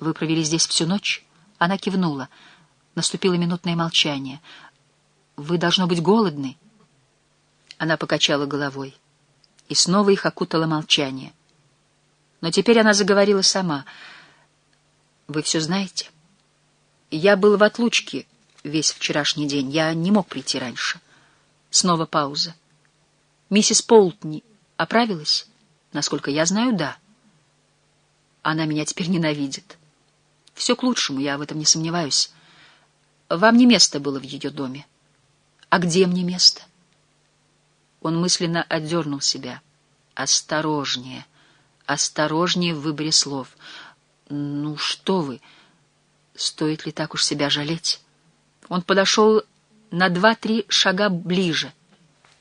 Вы провели здесь всю ночь? Она кивнула. Наступило минутное молчание. Вы, должно быть, голодны? Она покачала головой. И снова их окутало молчание. Но теперь она заговорила сама. Вы все знаете? Я был в отлучке весь вчерашний день. Я не мог прийти раньше. Снова пауза. Миссис Полтни оправилась? Насколько я знаю, да. Она меня теперь ненавидит. Все к лучшему, я в этом не сомневаюсь. Вам не место было в ее доме. А где мне место? Он мысленно отдернул себя. Осторожнее, осторожнее в выборе слов. Ну что вы, стоит ли так уж себя жалеть? Он подошел на два-три шага ближе.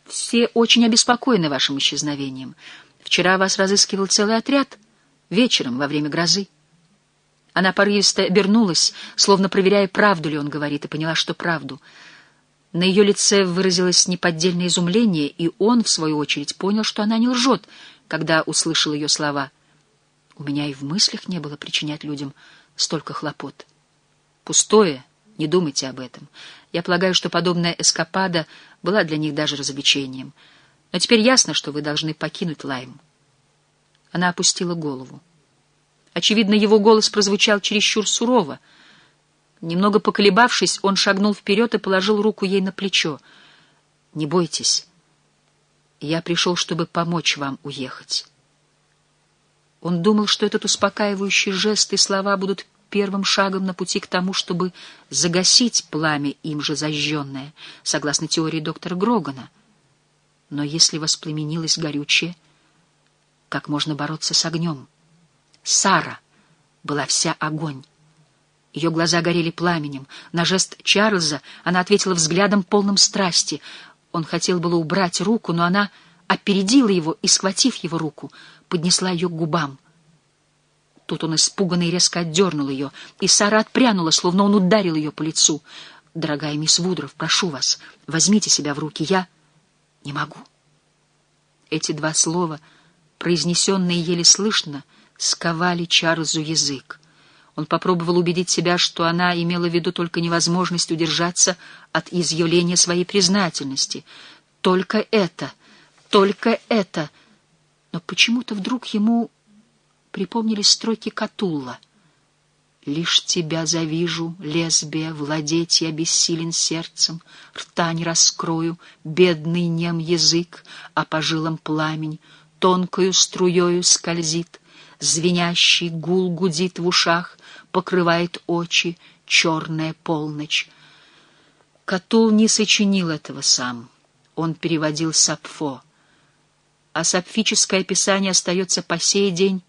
Все очень обеспокоены вашим исчезновением. Вчера вас разыскивал целый отряд, вечером, во время грозы. Она порывисто обернулась, словно проверяя, правду ли он говорит, и поняла, что правду. На ее лице выразилось неподдельное изумление, и он, в свою очередь, понял, что она не лжет, когда услышал ее слова. «У меня и в мыслях не было причинять людям столько хлопот. Пустое, не думайте об этом. Я полагаю, что подобная эскапада была для них даже развлечением. Но теперь ясно, что вы должны покинуть Лайм». Она опустила голову. Очевидно, его голос прозвучал чересчур сурово. Немного поколебавшись, он шагнул вперед и положил руку ей на плечо. «Не бойтесь. Я пришел, чтобы помочь вам уехать». Он думал, что этот успокаивающий жест и слова будут первым шагом на пути к тому, чтобы загасить пламя им же зажженное, согласно теории доктора Грогана. Но если воспламенилось горючее, как можно бороться с огнем? Сара была вся огонь. Ее глаза горели пламенем. На жест Чарльза она ответила взглядом полным страсти. Он хотел было убрать руку, но она опередила его и, схватив его руку, поднесла ее к губам. Тут он испуганно и резко отдернул ее, и Сара отпрянула, словно он ударил ее по лицу. «Дорогая мисс Вудров, прошу вас, возьмите себя в руки, я не могу». Эти два слова, произнесенные еле слышно, — сковали Чарльзу язык. Он попробовал убедить себя, что она имела в виду только невозможность удержаться от изъявления своей признательности. Только это, только это. Но почему-то вдруг ему припомнились строки Катулла. «Лишь тебя завижу, лесбия, владеть я бессилен сердцем, рта не раскрою, бедный нем язык, а по жилам пламень тонкою струею скользит» звенящий гул гудит в ушах, покрывает очи черная полночь. Катул не сочинил этого сам. Он переводил Сапфо. А сапфическое описание остается по сей день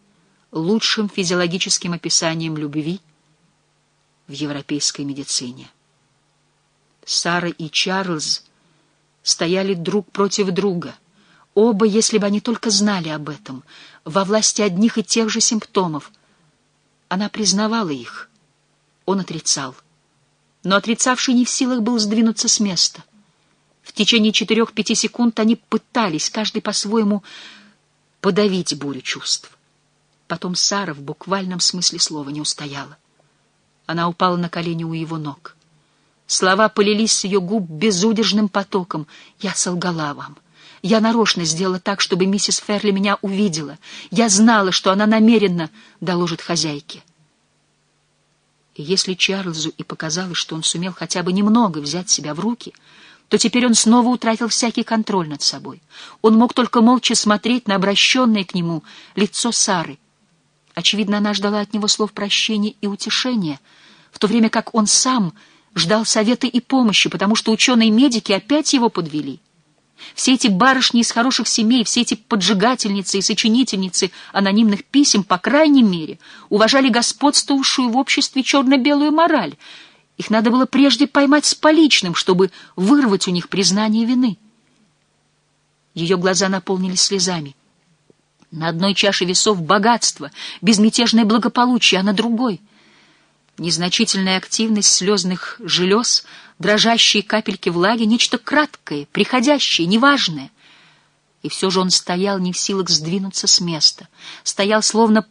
лучшим физиологическим описанием любви в европейской медицине. Сара и Чарльз стояли друг против друга — Оба, если бы они только знали об этом, во власти одних и тех же симптомов. Она признавала их. Он отрицал. Но отрицавший не в силах был сдвинуться с места. В течение четырех-пяти секунд они пытались, каждый по-своему, подавить бурю чувств. Потом Сара в буквальном смысле слова не устояла. Она упала на колени у его ног. Слова полились с ее губ безудержным потоком. «Я солгала вам. Я нарочно сделала так, чтобы миссис Ферли меня увидела. Я знала, что она намеренно доложит хозяйке. И если Чарльзу и показалось, что он сумел хотя бы немного взять себя в руки, то теперь он снова утратил всякий контроль над собой. Он мог только молча смотреть на обращенное к нему лицо Сары. Очевидно, она ждала от него слов прощения и утешения, в то время как он сам ждал совета и помощи, потому что ученые-медики опять его подвели — все эти барышни из хороших семей, все эти поджигательницы и сочинительницы анонимных писем, по крайней мере, уважали господствовавшую в обществе черно-белую мораль. Их надо было прежде поймать с поличным, чтобы вырвать у них признание вины. Ее глаза наполнились слезами. На одной чаше весов богатство, безмятежное благополучие, а на другой — Незначительная активность слезных желез, дрожащие капельки влаги, нечто краткое, приходящее, неважное. И все же он стоял не в силах сдвинуться с места, стоял словно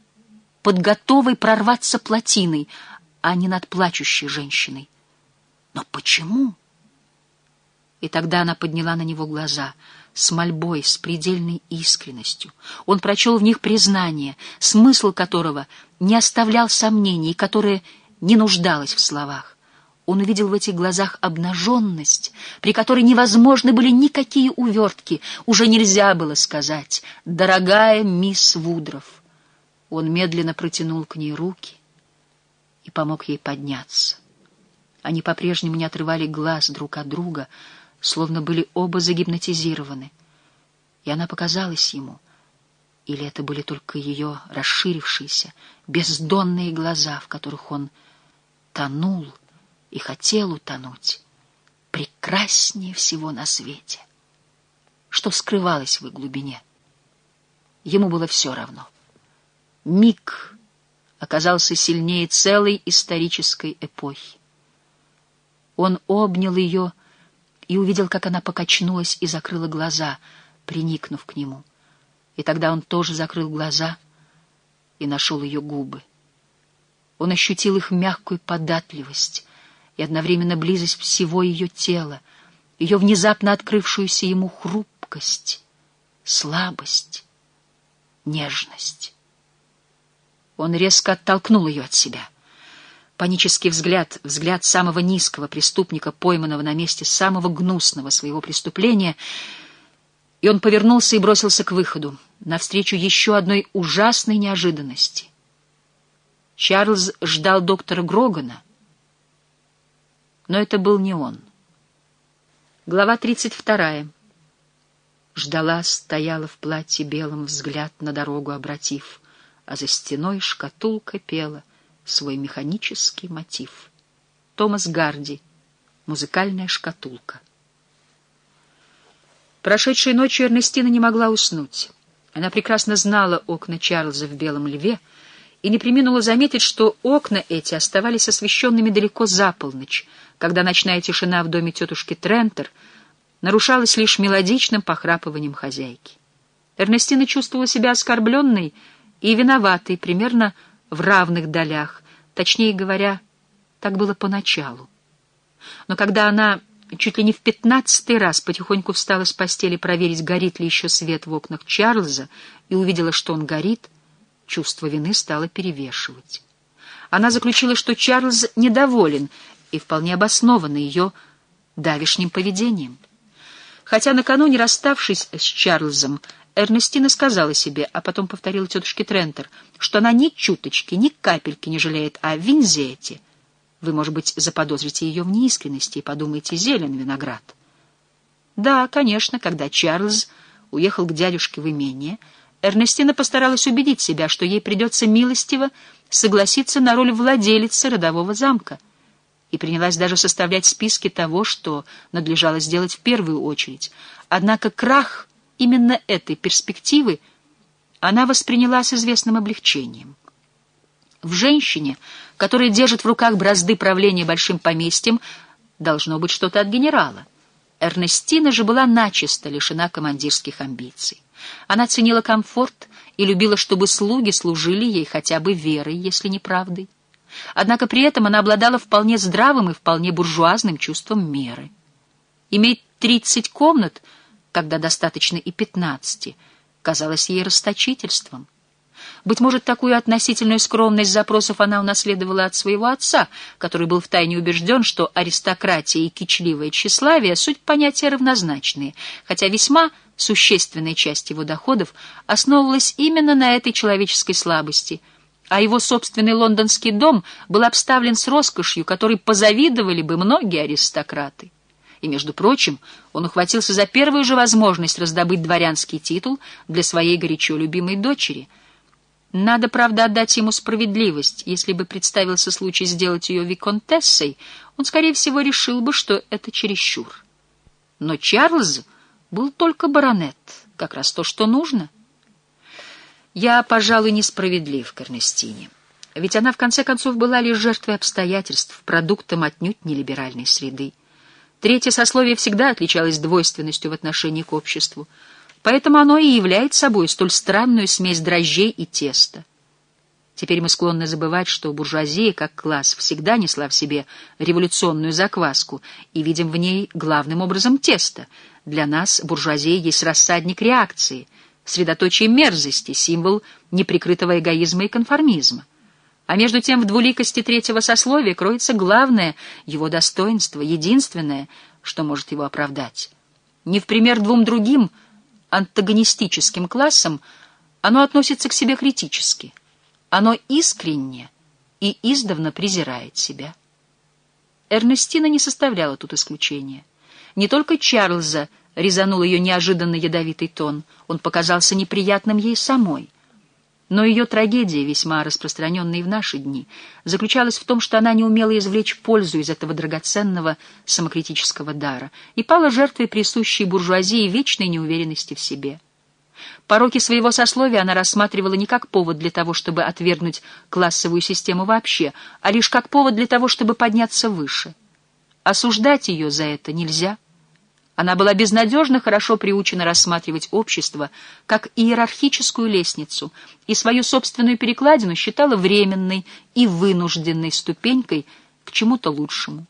под готовой прорваться плотиной, а не над плачущей женщиной. Но почему? И тогда она подняла на него глаза с мольбой, с предельной искренностью. Он прочел в них признание, смысл которого не оставлял сомнений, и которое не нуждалось в словах. Он увидел в этих глазах обнаженность, при которой невозможны были никакие увертки. Уже нельзя было сказать «Дорогая мисс Вудров». Он медленно протянул к ней руки и помог ей подняться. Они по-прежнему не отрывали глаз друг от друга, словно были оба загипнотизированы. И она показалась ему, или это были только ее расширившиеся, бездонные глаза, в которых он тонул и хотел утонуть, прекраснее всего на свете. Что скрывалось в их глубине? Ему было все равно. Миг оказался сильнее целой исторической эпохи. Он обнял ее и увидел, как она покачнулась и закрыла глаза, приникнув к нему. И тогда он тоже закрыл глаза и нашел ее губы. Он ощутил их мягкую податливость и одновременно близость всего ее тела, ее внезапно открывшуюся ему хрупкость, слабость, нежность. Он резко оттолкнул ее от себя. Панический взгляд, взгляд самого низкого преступника, пойманного на месте самого гнусного своего преступления, и он повернулся и бросился к выходу, навстречу еще одной ужасной неожиданности. Чарльз ждал доктора Грогана, но это был не он. Глава 32. Ждала, стояла в платье белом, взгляд на дорогу обратив — а за стеной шкатулка пела свой механический мотив. Томас Гарди. Музыкальная шкатулка. Прошедшей ночью Эрнестина не могла уснуть. Она прекрасно знала окна Чарльза в Белом Льве и не приминула заметить, что окна эти оставались освещенными далеко за полночь, когда ночная тишина в доме тетушки Трентер нарушалась лишь мелодичным похрапыванием хозяйки. Эрнестина чувствовала себя оскорбленной и виноватый примерно в равных долях, точнее говоря, так было поначалу. Но когда она чуть ли не в пятнадцатый раз потихоньку встала с постели проверить, горит ли еще свет в окнах Чарльза, и увидела, что он горит, чувство вины стало перевешивать. Она заключила, что Чарльз недоволен и вполне обоснованно ее давишним поведением. Хотя накануне, расставшись с Чарльзом, Эрнестина сказала себе, а потом повторила тетушке Трентер, что она ни чуточки, ни капельки не жалеет о Винзете. Вы, может быть, заподозрите ее в неискренности и подумаете, зелен виноград. Да, конечно, когда Чарльз уехал к дядюшке в имение, Эрнестина постаралась убедить себя, что ей придется милостиво согласиться на роль владелицы родового замка, и принялась даже составлять списки того, что надлежало сделать в первую очередь. Однако крах именно этой перспективы она восприняла с известным облегчением. В женщине, которая держит в руках бразды правления большим поместьем, должно быть что-то от генерала. Эрнестина же была начисто лишена командирских амбиций. Она ценила комфорт и любила, чтобы слуги служили ей хотя бы верой, если не правдой. Однако при этом она обладала вполне здравым и вполне буржуазным чувством меры. Иметь тридцать комнат — когда достаточно и пятнадцати, казалось ей расточительством. Быть может, такую относительную скромность запросов она унаследовала от своего отца, который был втайне убежден, что аристократия и кичливое тщеславие — суть понятия равнозначные, хотя весьма существенная часть его доходов основывалась именно на этой человеческой слабости — а его собственный лондонский дом был обставлен с роскошью, которой позавидовали бы многие аристократы. И, между прочим, он ухватился за первую же возможность раздобыть дворянский титул для своей горячо любимой дочери. Надо, правда, отдать ему справедливость. Если бы представился случай сделать ее виконтессой, он, скорее всего, решил бы, что это чересчур. Но Чарльз был только баронет, как раз то, что нужно. Я, пожалуй, несправедлив к Эрнестине. Ведь она, в конце концов, была лишь жертвой обстоятельств, продуктом отнюдь нелиберальной среды. Третье сословие всегда отличалось двойственностью в отношении к обществу, поэтому оно и является собой столь странную смесь дрожжей и теста. Теперь мы склонны забывать, что буржуазия, как класс, всегда несла в себе революционную закваску и видим в ней главным образом тесто. Для нас буржуазия есть рассадник реакции, средоточие мерзости, символ неприкрытого эгоизма и конформизма. А между тем в двуликости третьего сословия кроется главное его достоинство, единственное, что может его оправдать. Не в пример двум другим антагонистическим классам оно относится к себе критически — оно искренне и издавна презирает себя. Эрнестина не составляла тут исключения. Не только Чарльза резанул ее неожиданно ядовитый тон, он показался неприятным ей самой. Но ее трагедия, весьма распространенная и в наши дни, заключалась в том, что она не умела извлечь пользу из этого драгоценного самокритического дара и пала жертвой присущей буржуазии вечной неуверенности в себе. Пороки своего сословия она рассматривала не как повод для того, чтобы отвергнуть классовую систему вообще, а лишь как повод для того, чтобы подняться выше. Осуждать ее за это нельзя. Она была безнадежно хорошо приучена рассматривать общество как иерархическую лестницу и свою собственную перекладину считала временной и вынужденной ступенькой к чему-то лучшему.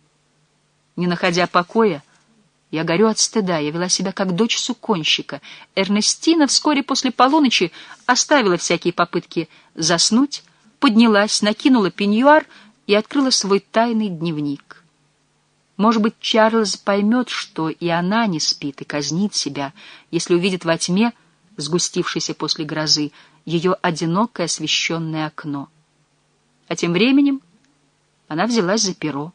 Не находя покоя, я горю от стыда, я вела себя как дочь суконщика. Эрнестина вскоре после полуночи оставила всякие попытки заснуть, поднялась, накинула пеньюар и открыла свой тайный дневник. Может быть, Чарльз поймет, что и она не спит и казнит себя, если увидит во тьме, сгустившейся после грозы, ее одинокое освещенное окно. А тем временем она взялась за перо.